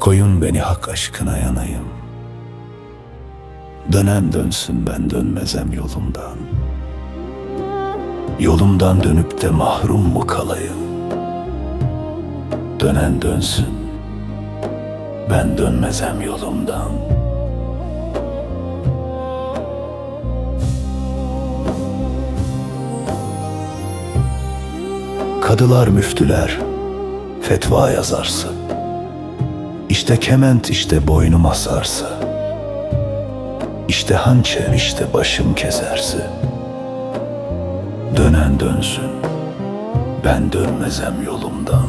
Koyun beni hak aşkına yanayım. Dönen dönsün ben dönmezem yolumdan. Yolumdan dönüp de mahrum mu kalayım? Dönen dönsün ben dönmezem yolumdan. Kadılar müftüler fetva yazarsa İşte kement işte boynum asarsa. İşte hançer işte başım keserse Dönen dönsün ben dönmezem yolumdan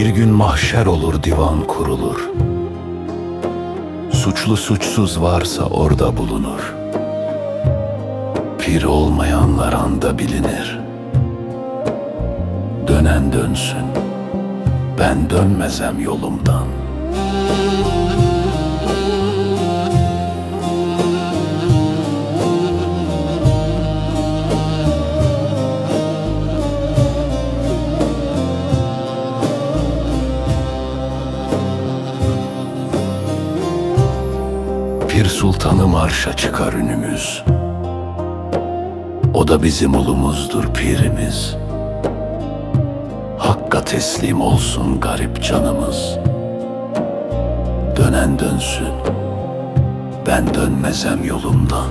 Bir gün mahşer olur divan kurulur. Suçlu suçsuz varsa orada bulunur. Pir olmayanlar anda bilinir. Dönen dönsün Ben dönmezem yolumdan Pir sultanı marşa çıkar ünümüz O da bizim ulumuzdur pirimiz. Hakka teslim olsun garip canımız. Dönen dönsün Ben dönmezem yolumdan